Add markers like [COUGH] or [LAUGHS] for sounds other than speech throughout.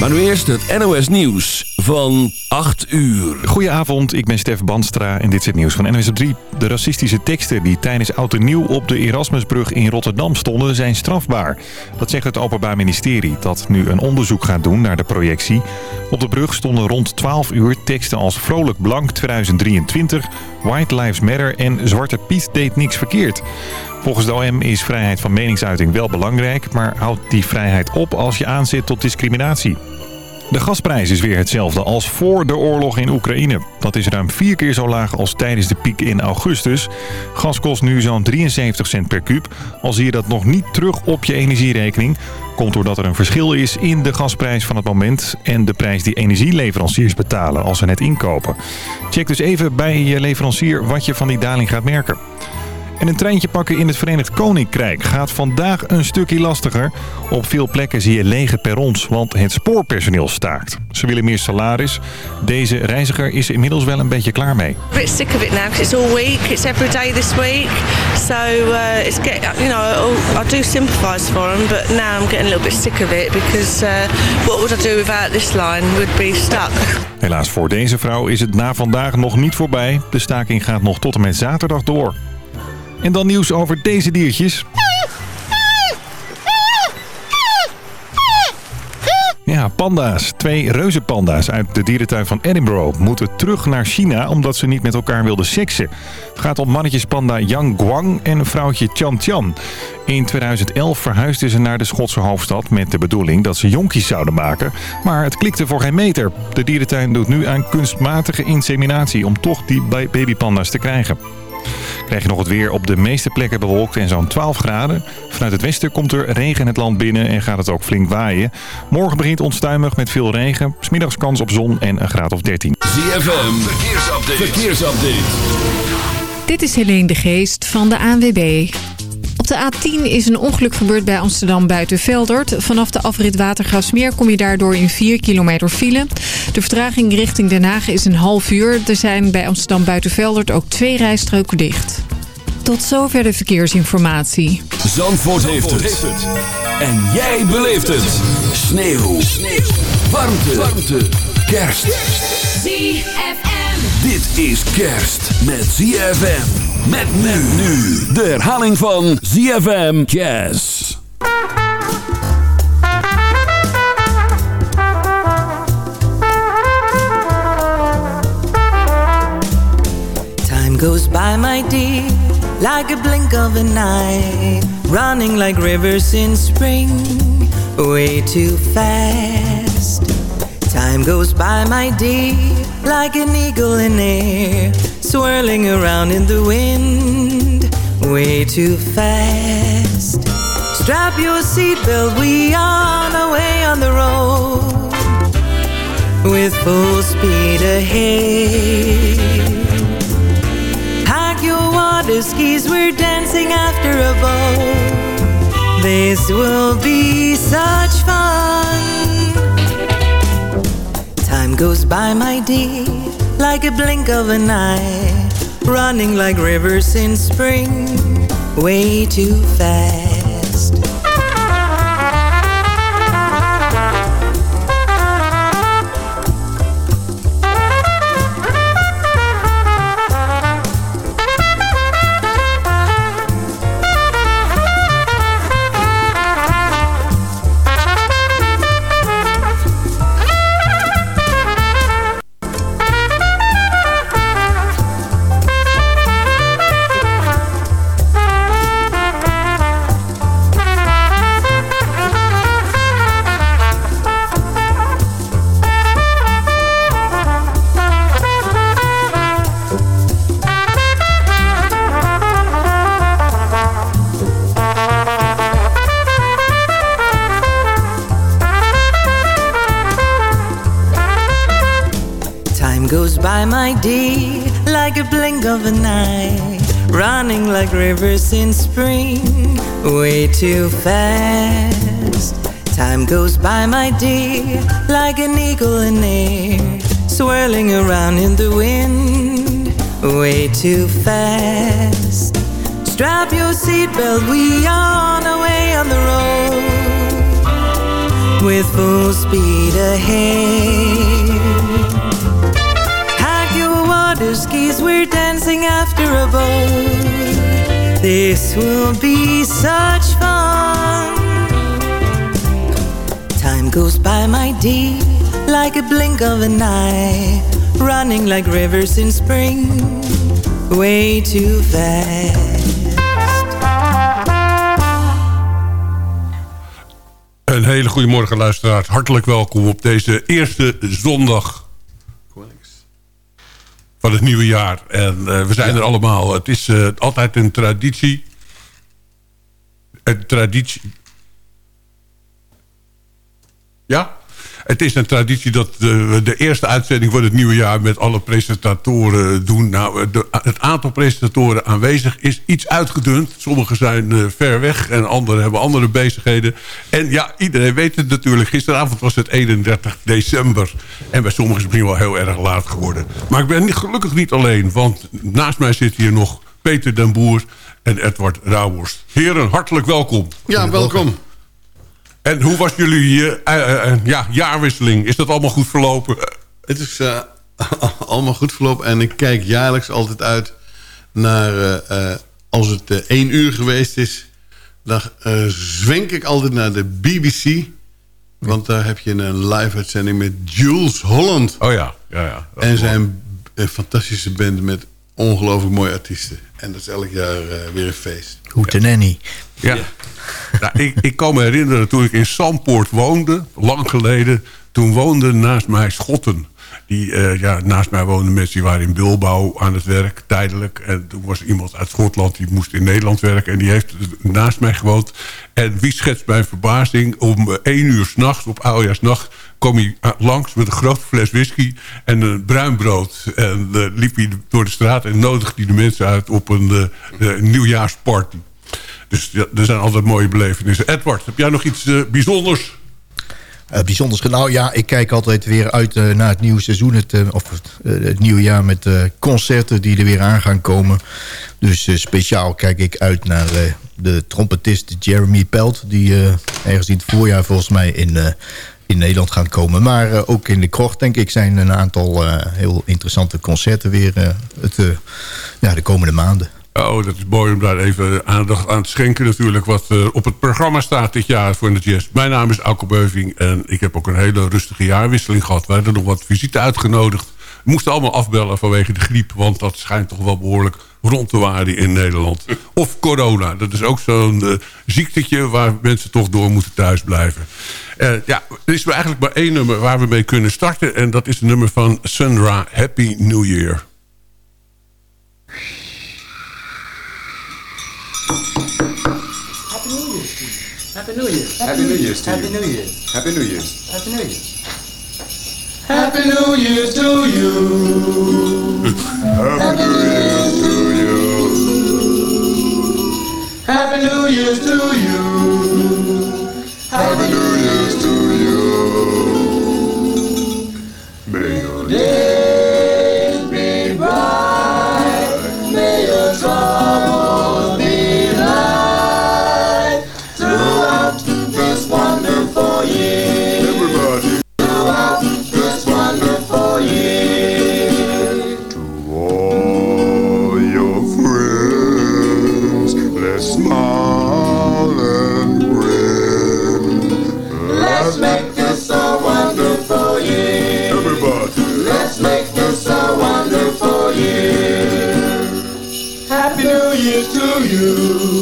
Maar nu eerst het NOS Nieuws van 8 uur. Goedenavond, ik ben Stef Banstra en dit is het nieuws van NOS op 3. De racistische teksten die tijdens Oud en Nieuw op de Erasmusbrug in Rotterdam stonden zijn strafbaar. Dat zegt het Openbaar Ministerie dat nu een onderzoek gaat doen naar de projectie. Op de brug stonden rond 12 uur teksten als Vrolijk Blank 2023, White Lives Matter en Zwarte Piet deed niks verkeerd. Volgens de OM is vrijheid van meningsuiting wel belangrijk, maar houdt die vrijheid op als je aanzet tot discriminatie. De gasprijs is weer hetzelfde als voor de oorlog in Oekraïne. Dat is ruim vier keer zo laag als tijdens de piek in augustus. Gas kost nu zo'n 73 cent per kuub. Al zie je dat nog niet terug op je energierekening. Komt doordat er een verschil is in de gasprijs van het moment... en de prijs die energieleveranciers betalen als ze net inkopen. Check dus even bij je leverancier wat je van die daling gaat merken. En een treintje pakken in het Verenigd Koninkrijk gaat vandaag een stukje lastiger. Op veel plekken zie je lege perrons, want het spoorpersoneel staakt. Ze willen meer salaris. Deze reiziger is inmiddels wel een beetje klaar mee. A bit sick of it now because it's all week. It's every day this week. So uh, it's get you know I do sympathise for them, but now I'm getting a little bit sick of it because uh, what would I do without this line? Would be stuck. Helaas voor deze vrouw is het na vandaag nog niet voorbij. De staking gaat nog tot en met zaterdag door. En dan nieuws over deze diertjes. Ja, panda's. Twee reuzenpanda's uit de dierentuin van Edinburgh moeten terug naar China omdat ze niet met elkaar wilden seksen. Het gaat om mannetjespanda Yang Guang en vrouwtje Tian Tian. In 2011 verhuisden ze naar de Schotse hoofdstad met de bedoeling dat ze jonkies zouden maken. Maar het klikte voor geen meter. De dierentuin doet nu aan kunstmatige inseminatie om toch die babypanda's te krijgen. Krijg je nog het weer op de meeste plekken bewolkt en zo'n 12 graden. Vanuit het westen komt er regen het land binnen en gaat het ook flink waaien. Morgen begint onstuimig met veel regen. Smiddags kans op zon en een graad of 13. ZFM, verkeersupdate. verkeersupdate. Dit is Helene de Geest van de ANWB. Op de A10 is een ongeluk gebeurd bij Amsterdam buiten Veldert. Vanaf de afrit Watergraafsmeer kom je daardoor in 4 kilometer file. De vertraging richting Den Haag is een half uur. Er zijn bij Amsterdam buiten Veldert ook twee rijstroken dicht. Tot zover de verkeersinformatie. Zandvoort, heeft, het. En jij beleeft het. Sneeuw. Sneeuw. Warmte. Warmte. Kerst. ZFM. Dit is kerst met ZFM. Met men nu. De herhaling van ZFM Jazz. Time goes by, my dear, like a blink of an eye, running like rivers in spring, way too fast. Time goes by, my dear, like an eagle in air, swirling around in the wind, way too fast. Strap your seatbelt, we on our way on the road, with full speed ahead. Pack your water skis, we're dancing after a boat. This will be such fun. Time goes by, my dear, like a blink of an eye, running like rivers in spring, way too fast. Rivers in spring, way too fast. Time goes by, my dear, like an eagle in air, swirling around in the wind, way too fast. Strap your seatbelt, we are on our way on the road with full speed ahead. Pack your water skis, we're dancing after a boat. This will be such fun. Time goes by, my dear, like a blink of an eye, running like rivers in spring, way too fast. Een hele goede morgen luisteraars. Hartelijk welkom op deze eerste zondag het nieuwe jaar. En uh, we zijn er allemaal. Het is uh, altijd een traditie. Een traditie. Ja? Het is een traditie dat we de eerste uitzending van het nieuwe jaar... met alle presentatoren doen. Nou, de, het aantal presentatoren aanwezig is iets uitgedund. Sommigen zijn uh, ver weg en anderen hebben andere bezigheden. En ja, iedereen weet het natuurlijk. Gisteravond was het 31 december. En bij sommigen is het misschien wel heel erg laat geworden. Maar ik ben niet, gelukkig niet alleen. Want naast mij zit hier nog Peter den Boer en Edward Rauwers. Heren, hartelijk welkom. Ja, welkom. En hoe was jullie uh, uh, ja, jaarwisseling? Is dat allemaal goed verlopen? Het is [LAUGHS] allemaal goed verlopen. En ik kijk jaarlijks altijd uit naar... als het één uur geweest is... dan zwenk ik altijd naar de BBC... Want daar heb je een live-uitzending met Jules Holland. Oh ja, ja, ja. En zijn fantastische band met ongelooflijk mooie artiesten. En dat is elk jaar uh, weer een feest. Hootenanny. Ja. ja. [LAUGHS] nou, ik, ik kan me herinneren toen ik in Zandpoort woonde, lang geleden. Toen woonden naast mij Schotten. Die, uh, ja, naast mij woonden mensen die waren in Bilbao aan het werk, tijdelijk. En toen was iemand uit Schotland, die moest in Nederland werken. En die heeft naast mij gewoond. En wie schetst mijn verbazing? Om één uur s'nachts, op oudejaarsnacht... kwam hij langs met een grote fles whisky en een bruin brood. En uh, liep hij door de straat en nodigde hij de mensen uit op een uh, nieuwjaarsparty. Dus er zijn altijd mooie belevenissen. Edward, heb jij nog iets uh, bijzonders? Bijzonders. Nou ja, ik kijk altijd weer uit naar het nieuwe seizoen. Het, of het, het, nieuwe jaar met concerten die er weer aan gaan komen. Dus speciaal kijk ik uit naar de trompetist Jeremy Pelt. Die ergens in het voorjaar volgens mij in, in Nederland gaat komen. Maar ook in de krocht denk ik zijn een aantal heel interessante concerten weer het, ja, de komende maanden. Oh, dat is mooi om daar even aandacht aan te schenken natuurlijk... wat op het programma staat dit jaar voor de jazz. Mijn naam is Alko Beuving en ik heb ook een hele rustige jaarwisseling gehad. We hadden nog wat visite uitgenodigd. We moesten allemaal afbellen vanwege de griep... want dat schijnt toch wel behoorlijk rond te waren in Nederland. Of corona, dat is ook zo'n ziektetje... waar mensen toch door moeten thuisblijven. Uh, ja, er is eigenlijk maar één nummer waar we mee kunnen starten... en dat is het nummer van Sunra, Happy New Year. Happy New Year. Happy New Year's to Happy. New Year. Happy New Year's. Happy New Year. Happy New Year's to you. Happy New Year's to you. Happy New Year's to you. Happy New you.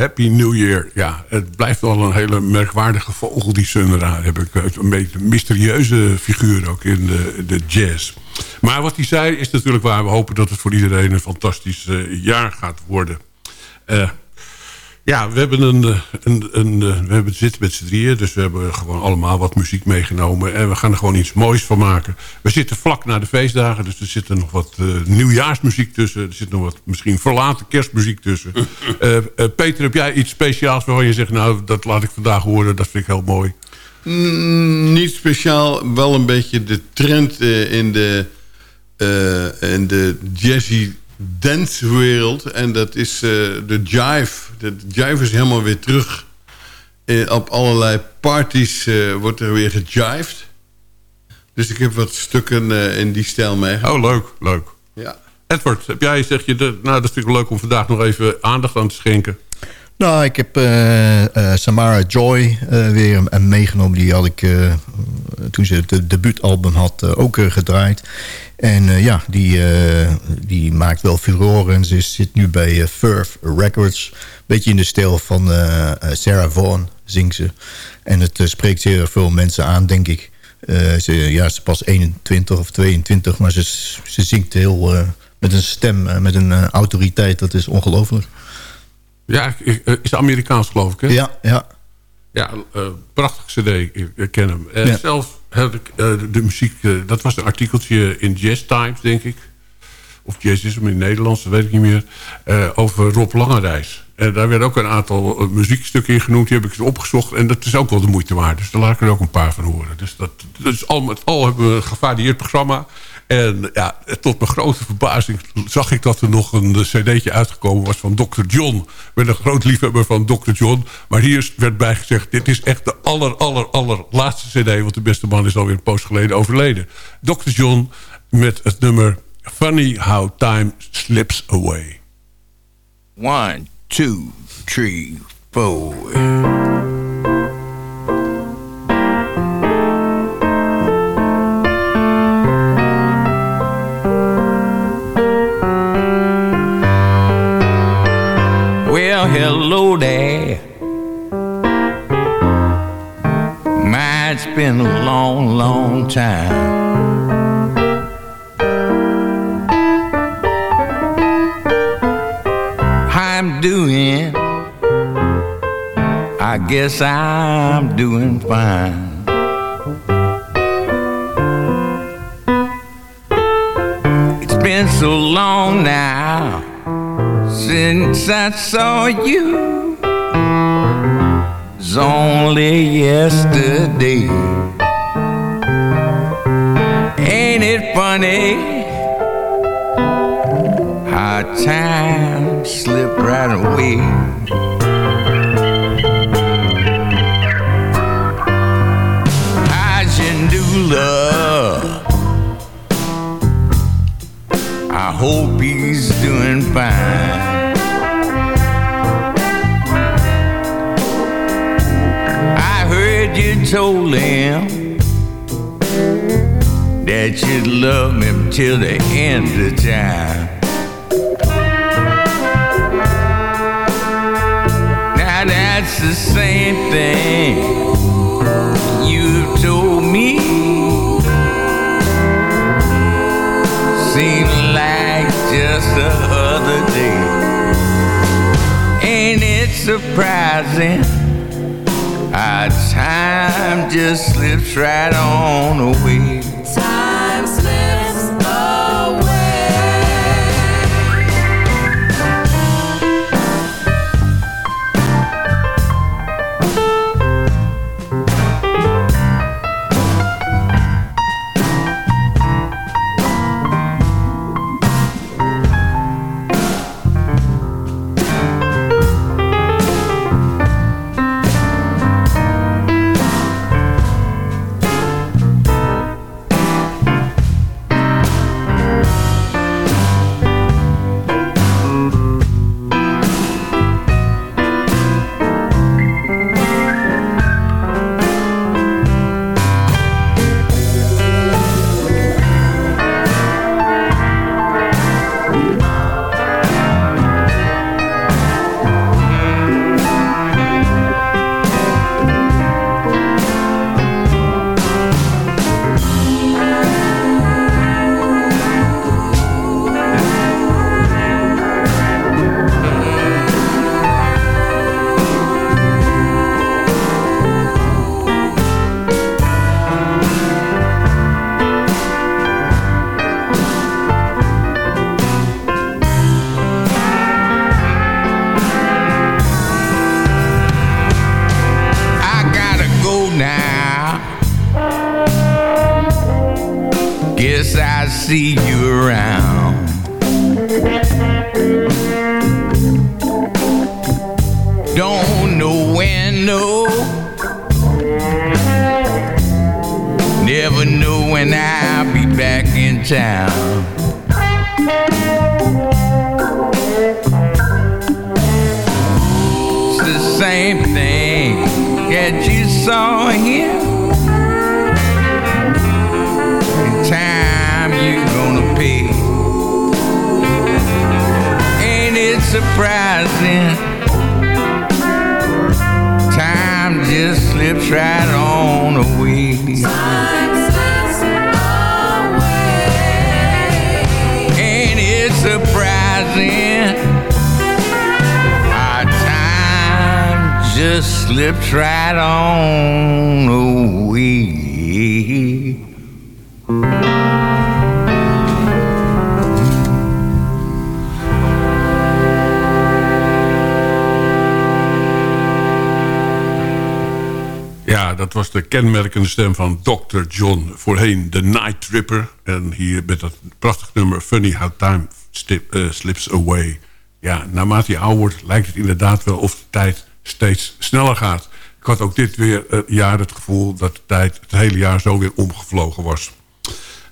Happy New Year. Ja, het blijft wel een hele merkwaardige vogel, die Sun Ra. Heb ik een beetje een mysterieuze figuur ook in de, de jazz. Maar wat hij zei is natuurlijk waar. We hopen dat het voor iedereen een fantastisch eh, jaar gaat worden. Eh, ja, we hebben een, eh, een, een, eh, we hebben zitten met z'n drieën. Dus we hebben gewoon allemaal wat muziek meegenomen. En we gaan er gewoon iets moois van maken. We zitten vlak na de feestdagen. Dus er zit er nog wat uh, nieuwjaarsmuziek tussen. Er zit nog wat misschien verlaten kerstmuziek tussen. uh, [LAUGHS] Peter, heb jij iets speciaals waarvan je zegt... nou, dat laat ik vandaag horen. Dat vind ik heel mooi. Mm, niet speciaal. Wel een beetje de trend in de, in de jazzy dancewereld. En dat is uh, de jive. De jive is helemaal weer terug. Uh, op allerlei parties uh, wordt er weer gejived. Dus ik heb wat stukken in die stijl meegenomen. Oh, leuk, leuk. Ja. Edward, heb jij, zeg je, nou dat vind ik leuk om vandaag nog even aandacht aan te schenken. Nou, ik heb Samara Joy weer meegenomen. Die had ik toen ze het debuutalbum had ook gedraaid. En ja, die, die maakt wel furoren. En ze zit nu bij Furf Records. Beetje in de stijl van Sarah Vaughan zingt ze. En het spreekt zeer veel mensen aan, denk ik. ze, ja, ze is pas 21 of 22, maar ze, ze zingt heel met een stem, met een autoriteit. Dat is ongelooflijk. Ja, is Amerikaans geloof ik, hè? Ja, ja. Ja, prachtig cd, ik ken hem. Ja. Zelf heb ik uh, de muziek... Uh, dat was een artikeltje in Jazz Times, denk ik. Of Jazzism in het Nederlands, dat weet ik niet meer. Uh, over Rob Langerijs. En daar werden ook een aantal muziekstukken in genoemd. Die heb ik eens opgezocht. En dat is ook wel de moeite waard. Dus daar laat ik er ook een paar van horen. Dus, dat, dus al met al hebben we een gevarieerd programma. En ja, tot mijn grote verbazing zag ik dat er nog een cd'tje uitgekomen was van Dr. John. Ik ben een groot liefhebber van Dr. John. Maar hier werd bijgezegd, dit is echt de aller, aller, aller laatste cd. Want de beste man is alweer een poos geleden overleden. Dr. John met het nummer Funny How Time Slips Away. One, two, three, four... hello. My, it's been a long, long time. I'm doing, I guess I'm doing fine. It's been so long now since I saw you was only yesterday. Ain't it funny how time slipped right away? Till the end of time. Now that's the same thing you've told me. Seemed like just the other day. Ain't it surprising? Our time just slips right on away. Kenmerkende stem van Dr. John. Voorheen de Night Tripper. En hier met dat prachtig nummer Funny How Time eh, Slips Away. Ja, naarmate je ouder wordt lijkt het inderdaad wel of de tijd steeds sneller gaat. Ik had ook dit weer eh, jaar het gevoel dat de tijd het hele jaar zo weer omgevlogen was.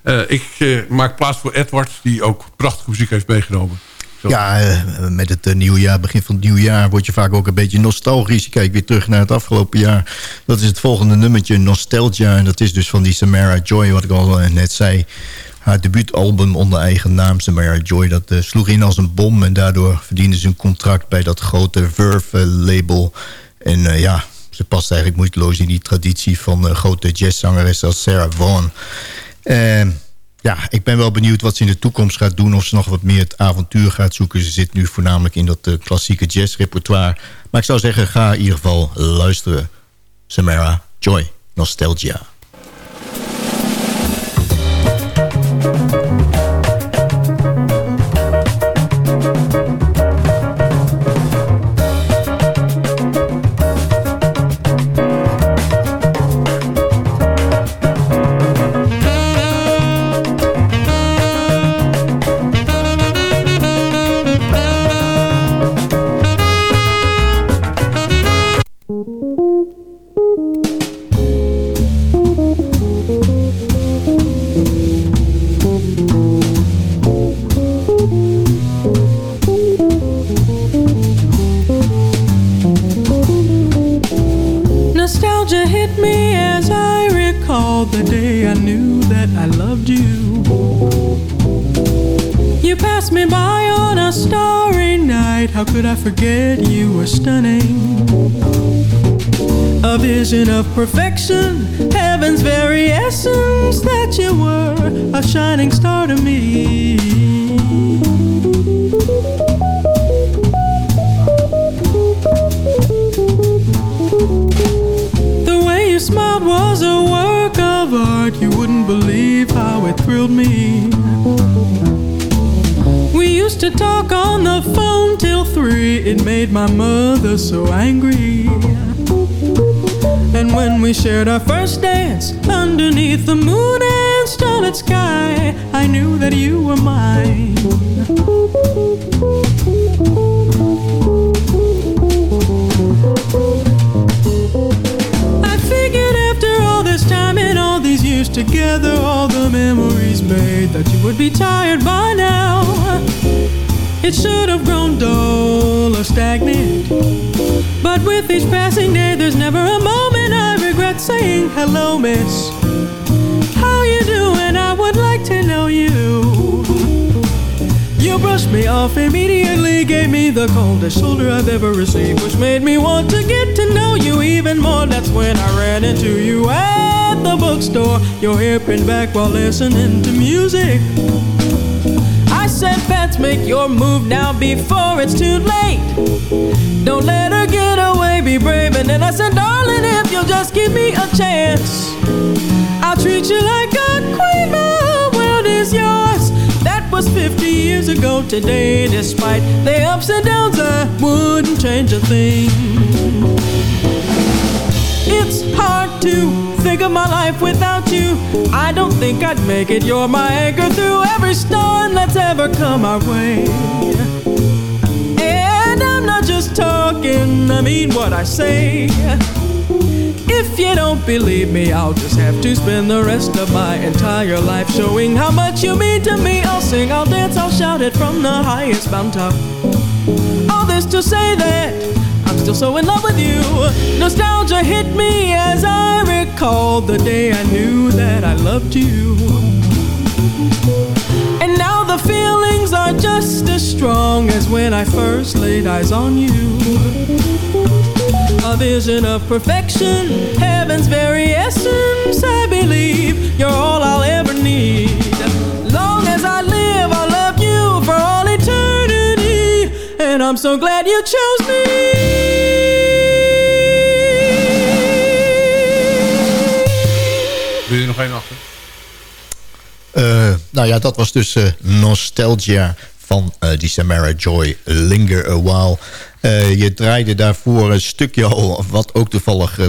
Eh, ik maak plaats voor Edward, die ook prachtige muziek heeft meegenomen. Ja, eh, met het eh, nieuwjaar, begin van het nieuwjaar... word je vaak ook een beetje nostalgisch. Je kijkt weer terug naar het afgelopen jaar. Dat is het volgende nummertje, Nostalgia. En dat is dus van die Samara Joy, wat ik al eh, net zei. Haar debuutalbum onder eigen naam, Samara Joy... dat sloeg in als een bom. En daardoor verdiende ze een contract bij dat grote Verve-label. En ja, ze past eigenlijk moeiteloos in die traditie... van grote jazzzangeressen als Sarah Vaughan. Ja, ik ben wel benieuwd wat ze in de toekomst gaat doen. Of ze nog wat meer het avontuur gaat zoeken. Ze zit nu voornamelijk in dat eh, klassieke jazzrepertoire. Maar ik zou zeggen, ga in ieder geval luisteren. Samara Joy. Nostalgia perfection, heaven's very essence that you were, a shining star to me. The way you smiled was a work of art. You wouldn't believe how it thrilled me. We used to talk on the phone till three. It made my mother so angry. And when we shared our first dance underneath the moon and starlit sky, I knew that you were mine. I figured after all this time and all these years together, all the memories made, that you would be tired by now. It should have grown dull or stagnant. But with each passing day, there's never a moment I regret saying hello, miss. How you doing? I would like to know you. You brushed me off immediately, gave me the coldest shoulder I've ever received, which made me want to get to know you even more. That's when I ran into you at the bookstore, your hair pinned back while listening to music. Make your move now before it's too late. Don't let her get away, be brave. And then I said, darling, if you'll just give me a chance, I'll treat you like a queen. The world is yours. That was 50 years ago today. Despite the ups and downs, I wouldn't change a thing. It's hard to think of my life without you. I don't think I'd make it. You're my anchor through every storm that's ever come our way. And I'm not just talking, I mean what I say. If you don't believe me, I'll just have to spend the rest of my entire life showing how much you mean to me. I'll sing, I'll dance, I'll shout it from the highest mountain top. All this to say that still so in love with you. Nostalgia hit me as I recalled the day I knew that I loved you. And now the feelings are just as strong as when I first laid eyes on you. A vision of perfection, heaven's very essence, I believe you're all I'll ever need. Long as I live, I'll love you for all eternity. And I'm so glad you chose me. Eh, nou ja, dat was dus eh, Nostalgia van eh, die Samara Joy, Linger a While. Je draaide daarvoor een stukje al, wat ook toevallig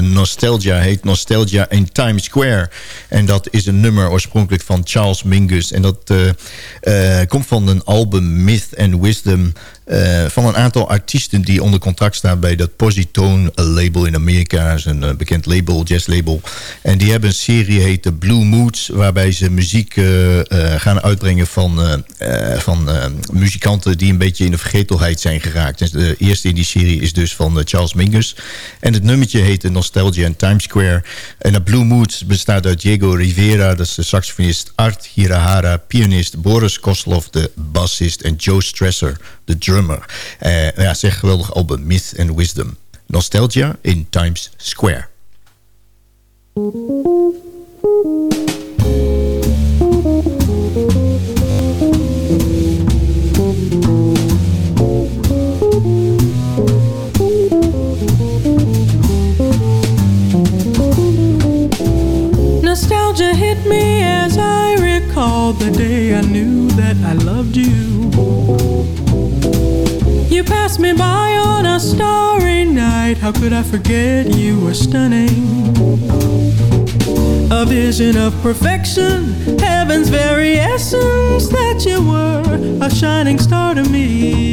Nostalgia heet. Nostalgia in Times Square. En dat is een nummer oorspronkelijk van Charles Mingus. En dat komt van een album Myth and Wisdom... eh, van een aantal artiesten die onder contract staan... bij dat Positone label in Amerika. Dat is een eh, bekend label, jazzlabel. En die hebben een serie heet The Blue Moods... waarbij ze muziek eh, gaan uitbrengen van, van muzikanten... die een beetje in de vergetelheid zijn geraakt. De eerste in die serie is dus van Charles Mingus. En het nummertje heet Nostalgia in Times Square. En de Blue Moods bestaat uit Diego Rivera... dat is de saxofonist Art Hirahara... pianist Boris Koslov, de bassist... en Joe Stresser, de drummer. Eh ja, zeg geweldig album Myth and Wisdom. Nostalgia in Times Square. Vision of perfection, heaven's very essence, that you were a shining star to me.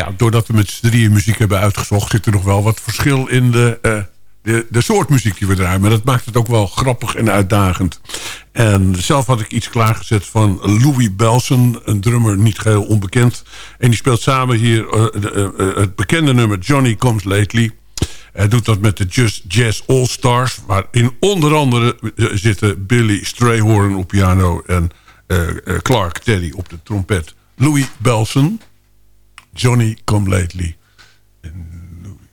Ja, doordat we met z'n drieën muziek hebben uitgezocht... zit er nog wel wat verschil in de, eh, de, de soort muziek die we draaien. Maar dat maakt het ook wel grappig en uitdagend. En zelf had ik iets klaargezet van Louis Belson. Een drummer niet geheel onbekend. En die speelt samen hier eh, eh, het bekende nummer Johnny Comes Lately... Hij doet dat met de Just Jazz All Stars. Waarin onder andere zitten Billy Strayhorn op piano... en Clark Teddy op de trompet. Louis Belson, Johnny Come Lately. Louis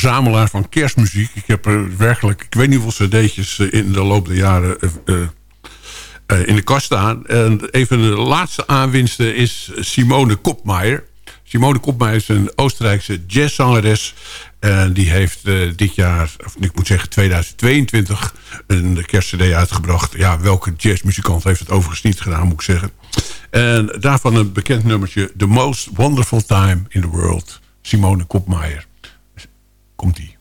verzamelaar van kerstmuziek. Ik heb er werkelijk, ik weet niet hoeveel cd'tjes eh, in de loop der jaren eh, eh, in de kast staan. En een de laatste aanwinsten is Simone Kopmeijer. Simone Kopmeijer is een Oostenrijkse jazzzangeres. En die heeft dit jaar, of ik moet zeggen 2022, een kerstcd uitgebracht. Ja, welke jazzmuzikant heeft het overigens niet gedaan, moet ik zeggen. En daarvan een bekend nummertje. The Most Wonderful Time in the World. Simone Kopmeijer. Gondi.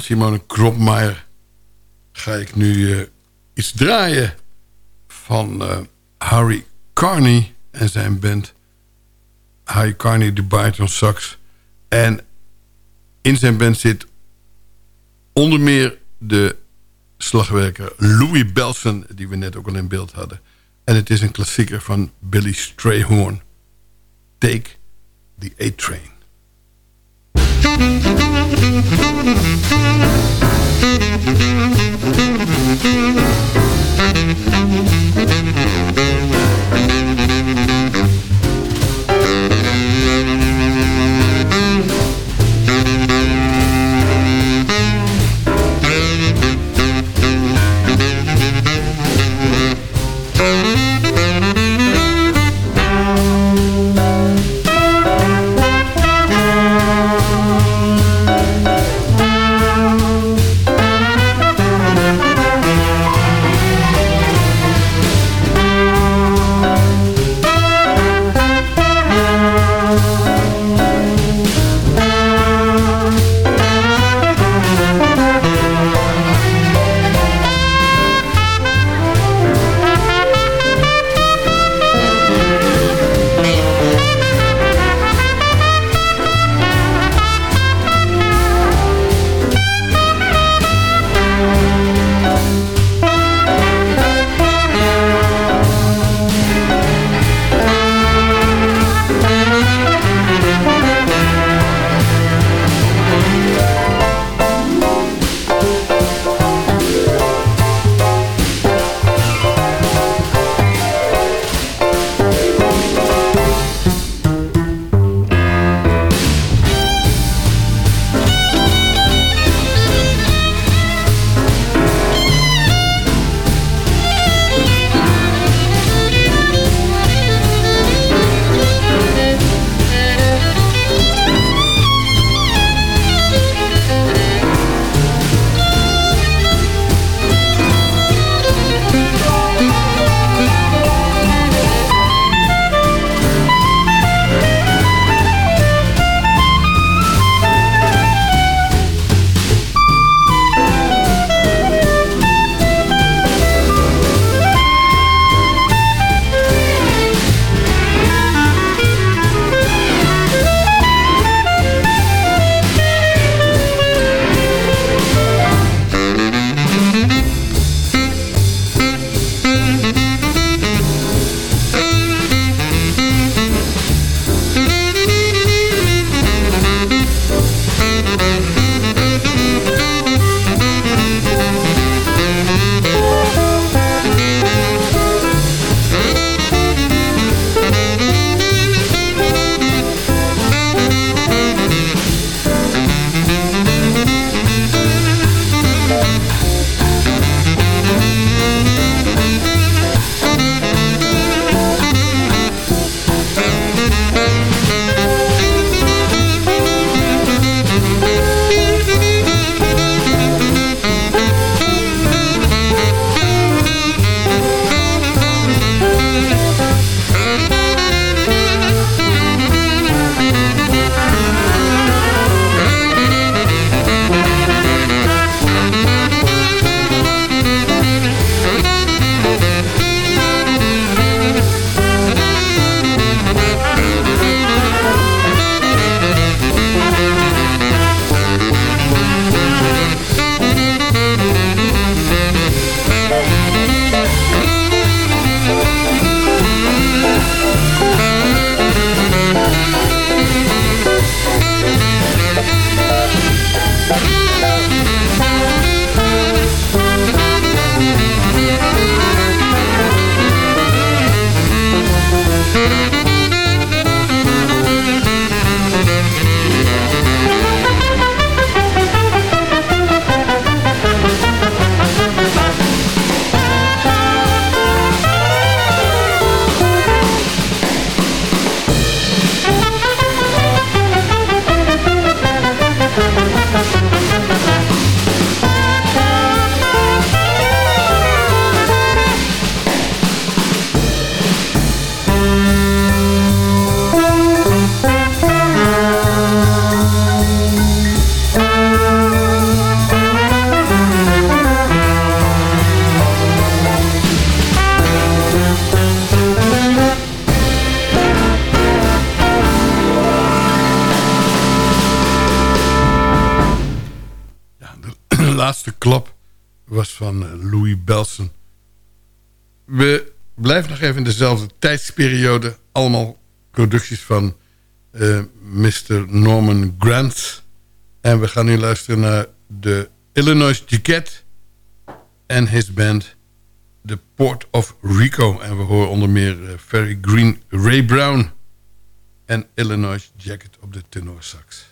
Simon Simone Kropmeijer ga ik nu eh, iets draaien van eh, Harry Carney en zijn band. Harry Carney, de Barton sax. En in zijn band zit onder meer de slagwerker Louis Belson... die we net ook al in beeld hadden. En het is een klassieker van Billy Strayhorn. Take the A-Train. Thank in dezelfde tijdsperiode. Allemaal producties van eh, Mr. Norman Grant. En we gaan nu luisteren naar de Illinois Jacket en his band The Port of Rico. En we horen onder meer eh, Ferry Green, Ray Brown en Illinois Jacket op de tenorsax.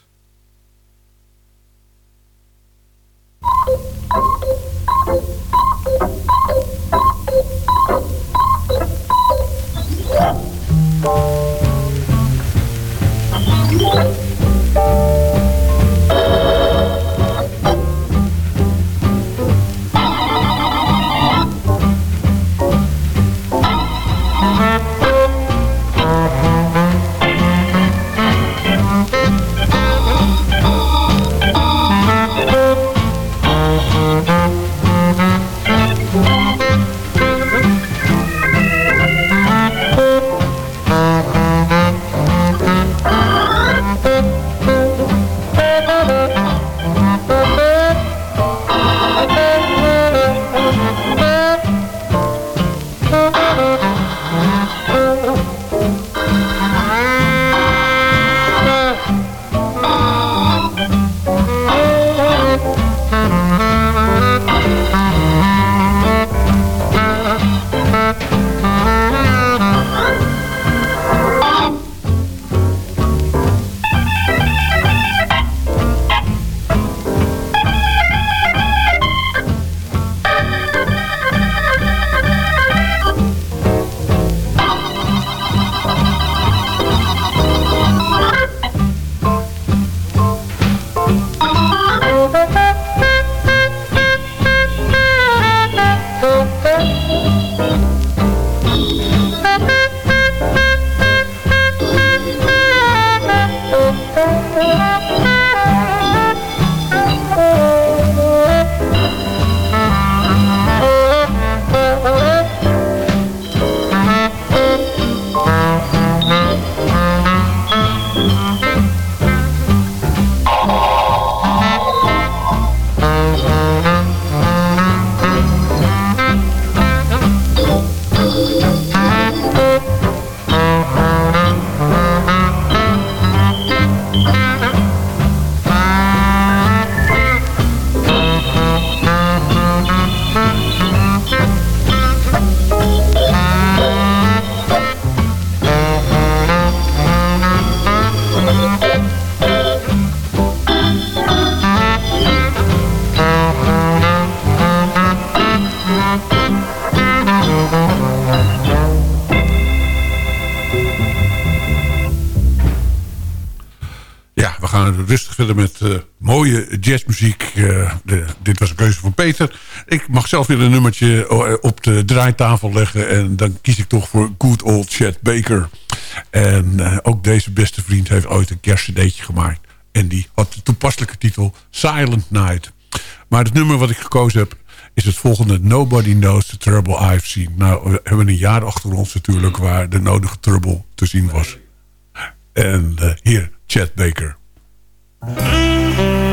Rustig verder met eh, mooie jazzmuziek. Eh, de, dit was een keuze van Peter. Ik mag zelf weer een nummertje eh, op de draaitafel leggen. En dan kies ik toch voor Good Old Chet Baker. En ook deze beste vriend heeft ooit een kerstcd'tje gemaakt. En die had de toepasselijke titel Silent Night. Maar het nummer wat ik gekozen heb is het volgende. Nobody knows the trouble I've seen. Nou, we hebben een jaar achter ons natuurlijk... waar de nodige trouble te zien was. En hier, Chet Baker. Thank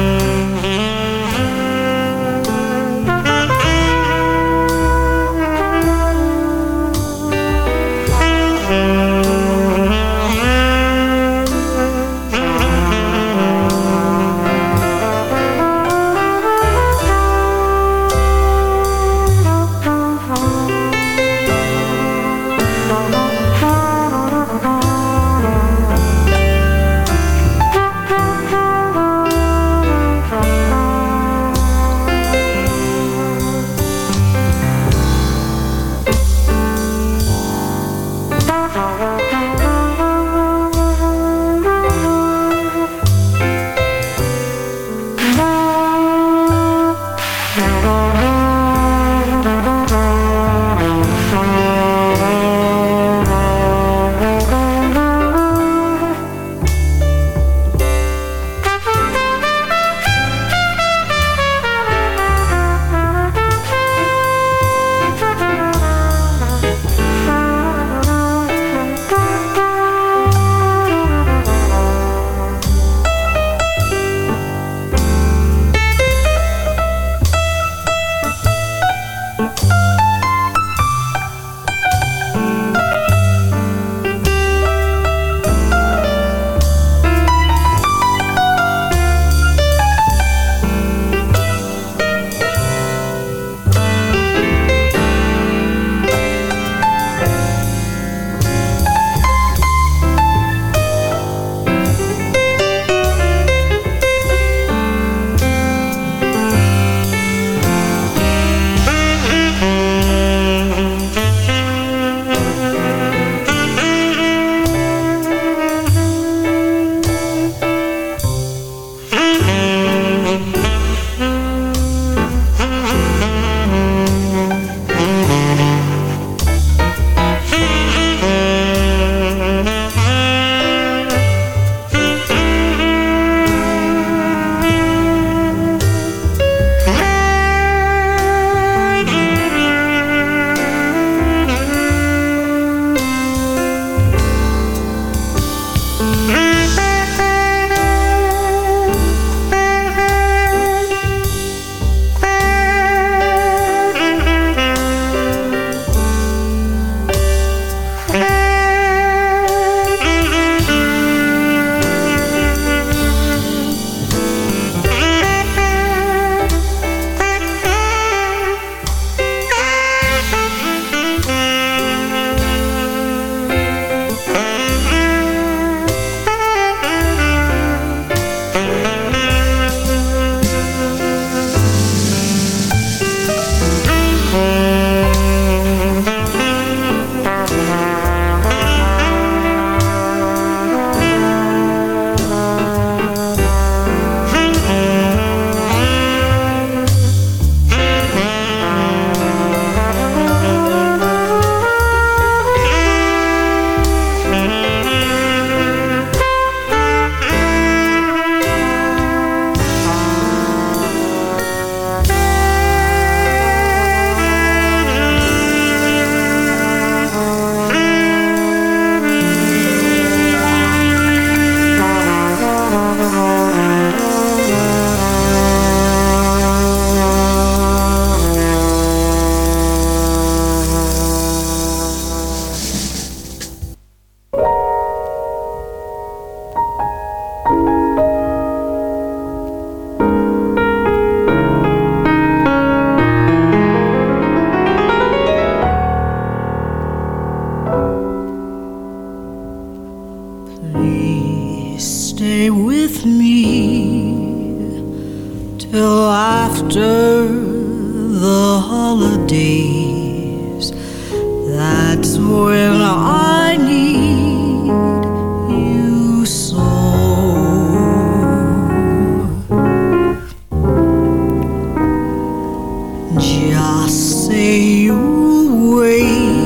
say you'll wait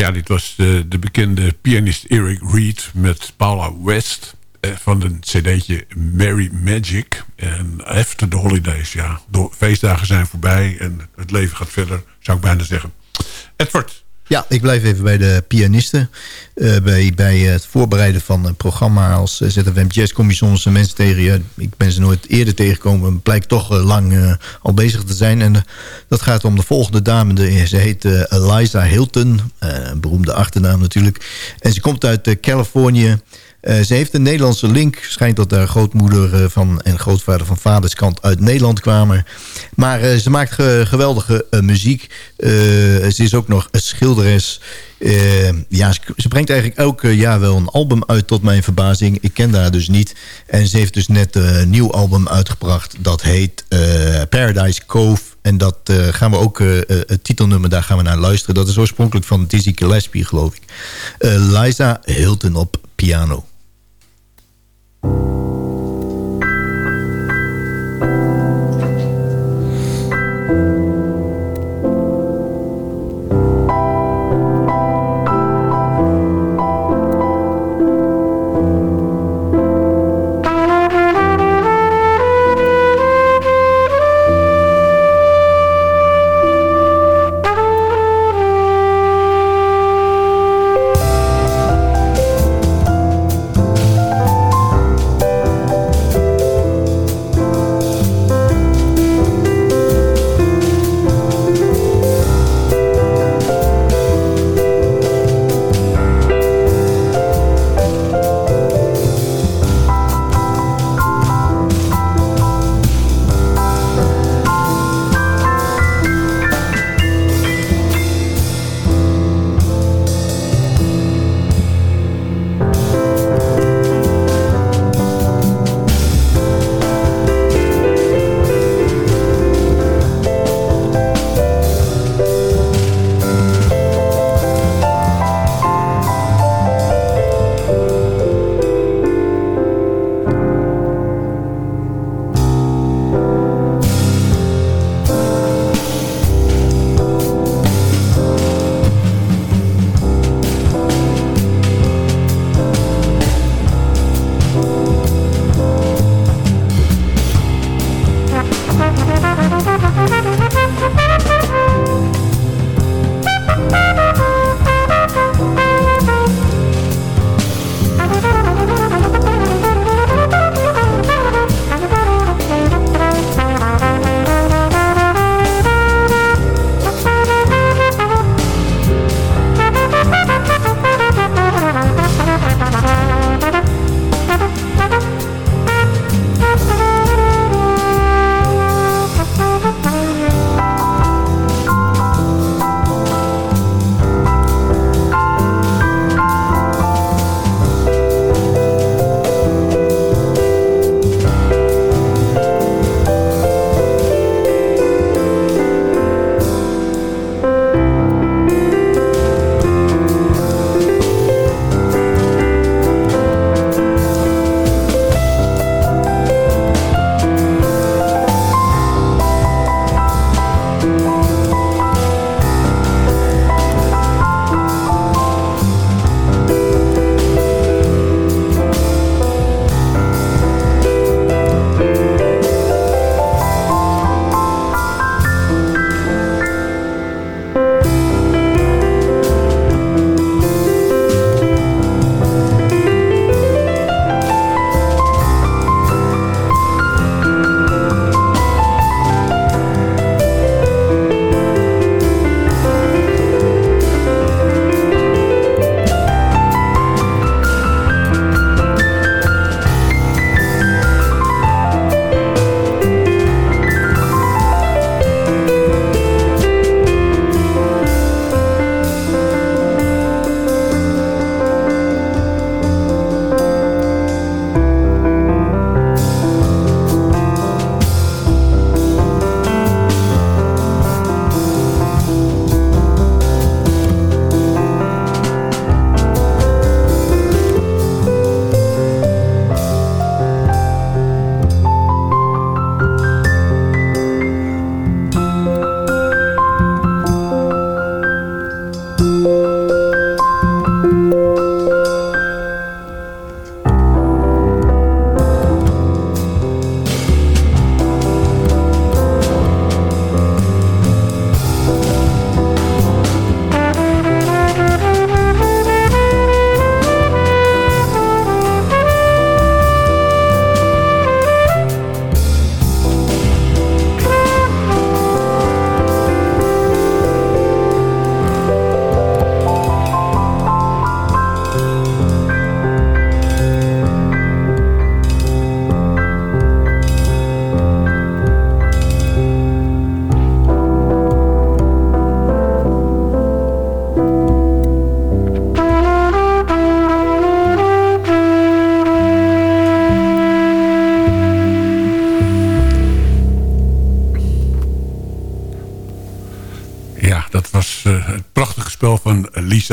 Ja, dit was de, de bekende pianist Eric Reed met Paula West eh, van een cd'tje Merry Magic. En after the holidays, ja. De feestdagen zijn voorbij en het leven gaat verder, zou ik bijna zeggen. Edward. Ja, ik blijf even bij de pianisten. Eh, bij, bij het voorbereiden van een programma als eh, ZFM Jazz kom je soms mensen tegen. Ja, ik ben ze nooit eerder tegengekomen. maar Blijkt toch eh, lang al bezig te zijn. En dat gaat om de volgende dame. De, ze heet Eliza Hilton. een beroemde achternaam natuurlijk. En ze komt uit Californië. Eh, ze heeft een Nederlandse link. Schijnt dat haar grootmoeder eh, van, en grootvader van vaders kant uit Nederland kwamen. Maar eh, ze maakt ge- geweldige muziek. Ze is ook nog een schilderes. Ja, ze, brengt eigenlijk elk jaar wel een album uit tot mijn verbazing. Ik ken haar dus niet. En ze heeft dus net een nieuw album uitgebracht. Dat heet Paradise Cove. En dat gaan we ook, het titelnummer, daar gaan we naar luisteren. Dat is oorspronkelijk van Dizzy Gillespie, geloof ik. Eh, Liza Hilton op piano. Thank you.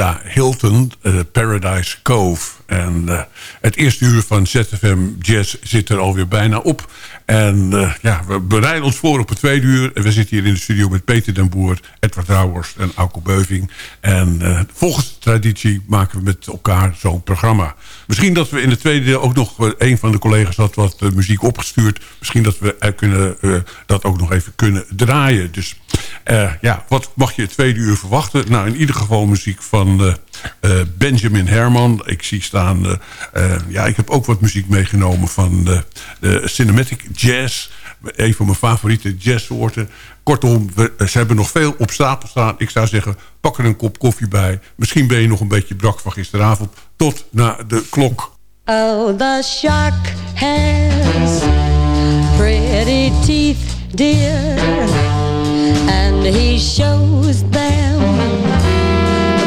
Hilton, eh, Paradise Cove. En eh, het eerste uur van ZFM Jazz zit er alweer bijna op. En eh, ja, we bereiden ons voor op het tweede uur. En we zitten hier in de studio met Peter den Boer, Edward Rauwers en Auko Beuving. En volgens traditie maken we met elkaar zo'n programma. Misschien dat we in het tweede deel ook nog... eh, een van de collega's had wat eh, muziek opgestuurd. Misschien dat we kunnen, eh, dat ook nog even kunnen draaien. Dus ja, wat mag je het tweede uur verwachten? Nou, in ieder geval muziek van Benjamin Herman. Ik zie staan... ja, ik heb ook wat muziek meegenomen van de, de Cinematic Jazz. Een van mijn favoriete jazzsoorten. Kortom, we, ze hebben nog veel op stapel staan. Ik zou zeggen, pak er een kop koffie bij. Misschien ben je nog een beetje brak van gisteravond. Tot na de klok. Oh, the shark has pretty teeth, dear, and he shows them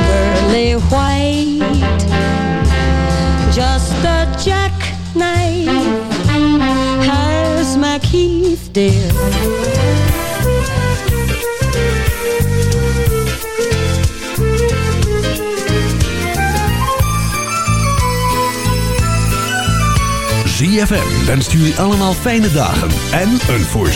pearly white. Just a jackknife has McKeith, dear. ZFM wenst jullie allemaal fijne dagen en een voorspoedig